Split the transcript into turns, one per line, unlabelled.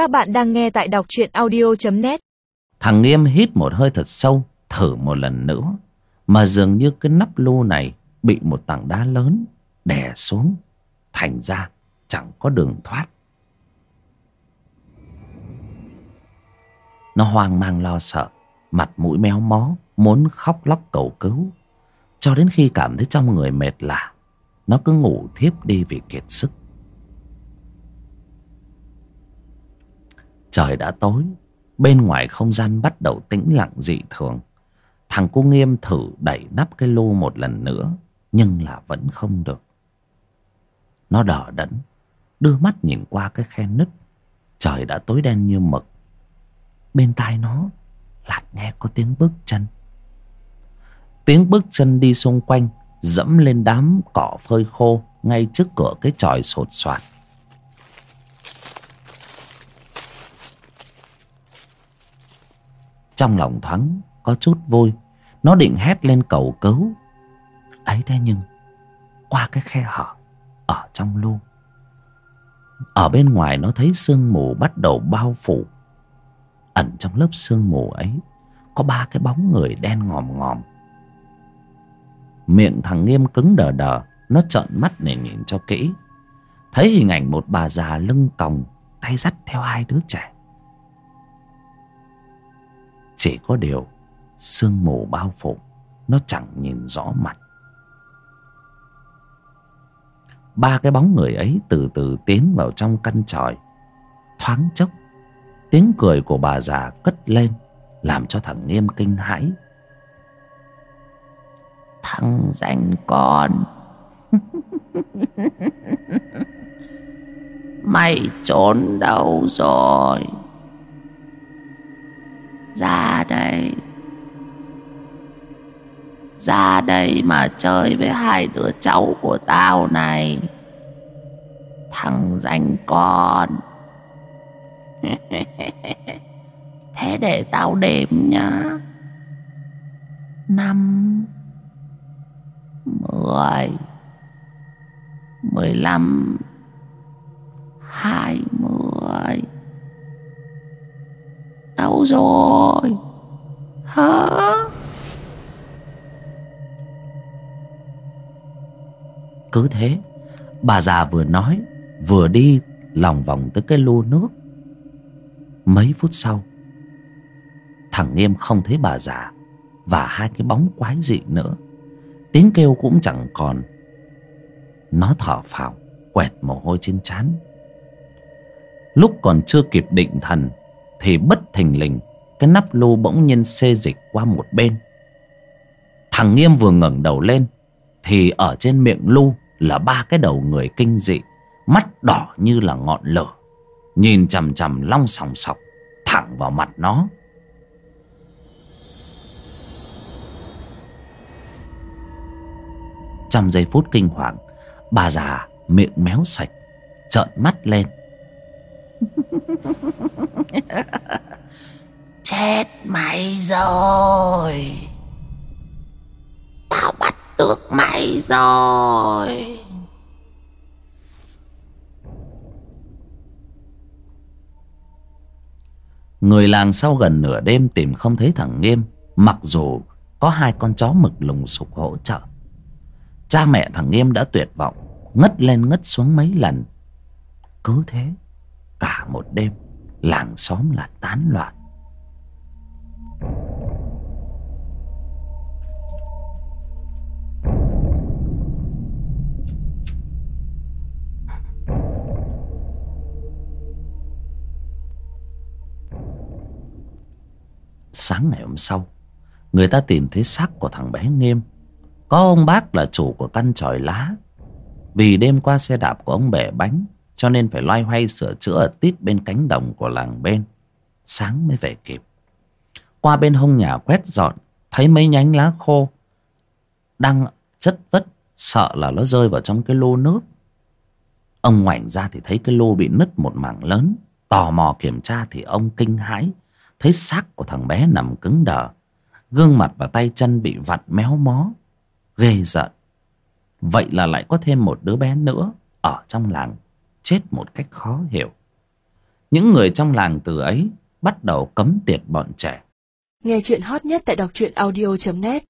Các bạn đang nghe tại đọc truyện audio.net
Thằng Nghiêm hít một hơi thật sâu, Thử một lần nữa, Mà dường như cái nắp lu này Bị một tảng đá lớn đè xuống, Thành ra chẳng có đường thoát. Nó hoang mang lo sợ, Mặt mũi méo mó, Muốn khóc lóc cầu cứu. Cho đến khi cảm thấy trong người mệt lạ, Nó cứ ngủ thiếp đi vì kiệt sức. Trời đã tối, Bên ngoài không gian bắt đầu tĩnh lặng dị thường. Thằng cô nghiêm thử đẩy nắp cái lô một lần nữa, Nhưng là vẫn không được. Nó đỏ đẫn, Đưa mắt nhìn qua cái khe nứt. Trời đã tối đen như mực. Bên tai nó Lại nghe có tiếng bước chân. Tiếng bước chân đi xung quanh Dẫm lên đám cỏ phơi khô Ngay trước cửa cái tròi sột soạt. Trong lòng thoáng có chút vui, Nó định hét lên cầu cứu. Ấy thế nhưng, Qua cái khe hở Ở trong lu Ở bên ngoài nó thấy sương mù bắt đầu bao phủ. Ẩn trong lớp sương mù ấy, Có ba cái bóng người đen ngòm ngòm. Miệng thằng Nghiêm cứng đờ đờ, Nó trợn mắt để nhìn cho kỹ. Thấy hình ảnh một bà già lưng còng, Tay dắt theo hai đứa trẻ chỉ có điều Sương mù bao phủ, Nó chẳng nhìn rõ mặt. Ba cái bóng người ấy từ từ tiến vào trong căn tròi. Thoáng chốc, Tiếng cười của bà già cất lên, Làm cho thằng Nghiêm kinh hãi. Thằng danh con. Mày trốn đâu rồi? Ra đây. Ra đây mà chơi với hai đứa cháu của tao này. Thằng danh con. Thế để tao đếm nhá. Năm, Mười Mười lăm, Hai mươi đâu rồi? Hả? Cứ thế, bà già vừa nói, vừa đi lòng vòng tới cái lô nước. Mấy phút sau, thằng nghiêm không thấy bà già và hai cái bóng quái dị nữa. Tiếng kêu cũng chẳng còn. Nó thở phào, quẹt mồ hôi trên trán. Lúc còn chưa kịp định thần thì bất thình lình, cái nắp lô bỗng nhiên xê dịch qua một bên. Thằng nghiêm vừa ngẩng đầu lên, thì ở trên miệng lu là ba cái đầu người kinh dị, mắt đỏ như là ngọn lửa. Nhìn chằm chằm long sòng sọc thẳng vào mặt nó. Trong giây phút kinh hoàng, bà già miệng méo sạch, trợn mắt lên. Chết mày rồi. Tao bắt được mày rồi. Người làng sau gần nửa đêm tìm không thấy thằng Nghiêm, Mặc dù có hai con chó mực lùng sục hỗ trợ. Cha mẹ thằng Nghiêm đã tuyệt vọng, Ngất lên ngất xuống mấy lần. Cứ thế, Cả một đêm. Làng xóm là tán loạn. Sáng ngày hôm sau, Người ta tìm thấy xác của thằng bé Nghiêm. Có ông bác là chủ của căn tròi lá. Vì đêm qua xe đạp của ông bể bánh cho nên phải loay hoay sửa chữa ở tít bên cánh đồng của làng bên. Sáng mới về kịp. Qua bên hông nhà quét dọn, Thấy mấy nhánh lá khô Đang chất vất, Sợ là nó rơi vào trong cái lô nước. Ông ngoảnh ra thì thấy cái lô bị nứt một mảng lớn. Tò mò kiểm tra thì ông kinh hãi, thấy xác của thằng bé nằm cứng đờ. Gương mặt và tay chân bị vặn méo mó, ghê giận vậy là lại có thêm một đứa bé nữa ở trong làng chết một cách khó hiểu. Những người trong làng từ ấy bắt đầu cấm tiệt bọn trẻ.
Nghe chuyện hot nhất tại đọc truyện audio.net